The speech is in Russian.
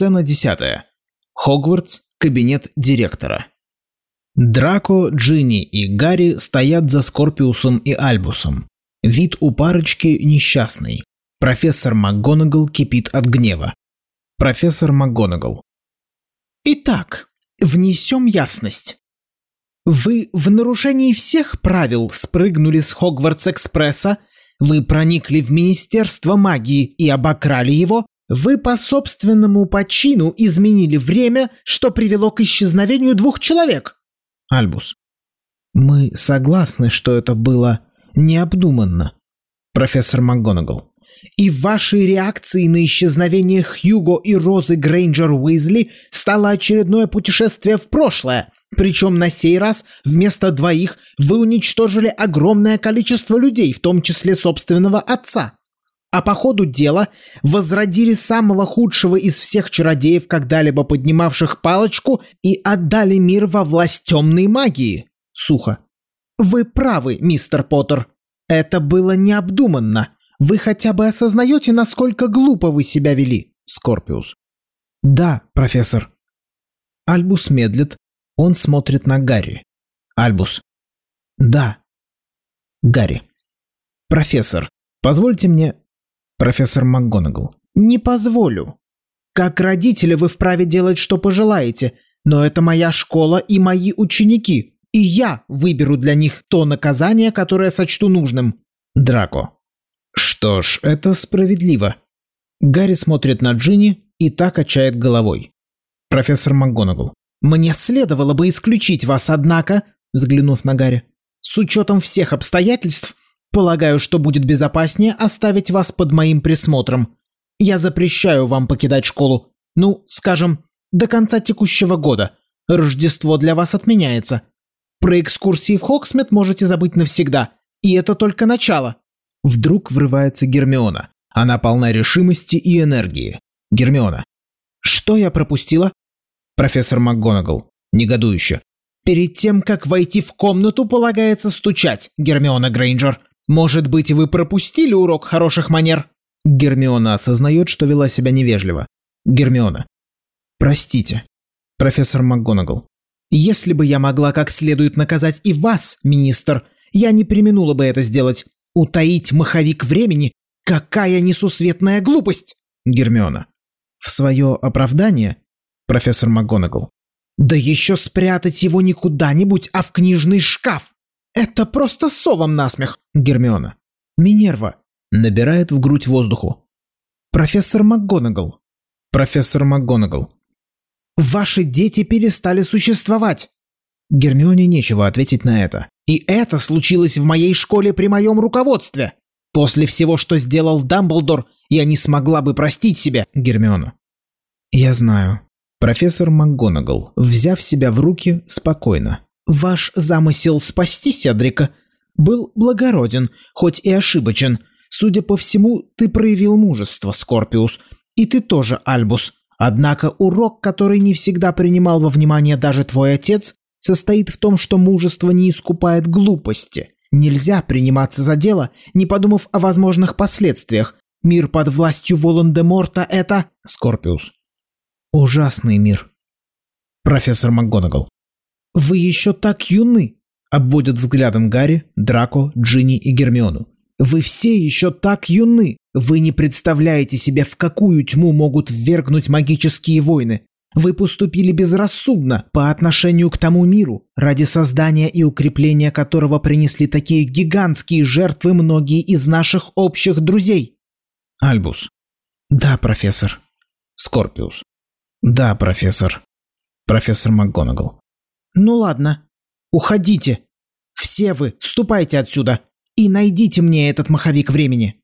Сцена десятая. Хогвартс, кабинет директора. Драко, Джинни и Гарри стоят за Скорпиусом и Альбусом. Вид у парочки несчастный. Профессор МакГонагал кипит от гнева. Профессор МакГонагал. Итак, внесем ясность. Вы в нарушении всех правил спрыгнули с Хогвартс-экспресса, вы проникли в Министерство магии и обокрали его, вы по собственному почину изменили время, что привело к исчезновению двух человек. Альбус. Мы согласны, что это было необдуманно. Профессор МакГонагал. И вашей реакцией на исчезновение Хьюго и Розы Грейнджер Уизли стало очередное путешествие в прошлое. Причем на сей раз вместо двоих вы уничтожили огромное количество людей, в том числе собственного отца а по ходу дела возродили самого худшего из всех чародеев, когда-либо поднимавших палочку, и отдали мир во власть темной магии. Сухо. Вы правы, мистер Поттер. Это было необдуманно. Вы хотя бы осознаете, насколько глупо вы себя вели? Скорпиус. Да, профессор. Альбус медлит. Он смотрит на Гарри. Альбус. Да. Гарри. Профессор, позвольте мне профессор МакГонагал. «Не позволю. Как родители вы вправе делать, что пожелаете, но это моя школа и мои ученики, и я выберу для них то наказание, которое сочту нужным». Драко. «Что ж, это справедливо». Гарри смотрит на Джинни и так качает головой. Профессор МакГонагал. «Мне следовало бы исключить вас, однако», взглянув на Гарри, «с учетом всех обстоятельств, Полагаю, что будет безопаснее оставить вас под моим присмотром. Я запрещаю вам покидать школу. Ну, скажем, до конца текущего года. Рождество для вас отменяется. Про экскурсии в Хоксмит можете забыть навсегда. И это только начало. Вдруг врывается Гермиона. Она полна решимости и энергии. Гермиона. Что я пропустила? Профессор МакГонагал. Негодующе. Перед тем, как войти в комнату, полагается стучать, Гермиона Грейнджер. Может быть, вы пропустили урок хороших манер?» Гермиона осознает, что вела себя невежливо. Гермиона. «Простите, профессор МакГонагал. Если бы я могла как следует наказать и вас, министр, я не применула бы это сделать. Утаить маховик времени? Какая несусветная глупость!» Гермиона. В свое оправдание, профессор МакГонагал. «Да еще спрятать его не куда-нибудь, а в книжный шкаф!» «Это просто совом насмех!» Гермиона. «Минерва!» Набирает в грудь воздуху. «Профессор МакГонагал!» «Профессор МакГонагал!» «Ваши дети перестали существовать!» Гермионе нечего ответить на это. «И это случилось в моей школе при моем руководстве! После всего, что сделал Дамблдор, я не смогла бы простить себя!» Гермиона. «Я знаю». Профессор МакГонагал, взяв себя в руки, спокойно. Ваш замысел спасти Седрика был благороден, хоть и ошибочен. Судя по всему, ты проявил мужество, Скорпиус. И ты тоже, Альбус. Однако урок, который не всегда принимал во внимание даже твой отец, состоит в том, что мужество не искупает глупости. Нельзя приниматься за дело, не подумав о возможных последствиях. Мир под властью Волан-де-Морта — это... Скорпиус. Ужасный мир. Профессор МакГонагал. «Вы еще так юны!» — обводят взглядом Гарри, Драко, Джинни и Гермиону. «Вы все еще так юны! Вы не представляете себе, в какую тьму могут ввергнуть магические войны! Вы поступили безрассудно по отношению к тому миру, ради создания и укрепления которого принесли такие гигантские жертвы многие из наших общих друзей!» Альбус. «Да, профессор». Скорпиус. «Да, профессор». Профессор МакГонагал. «Ну ладно, уходите. Все вы, ступайте отсюда и найдите мне этот маховик времени».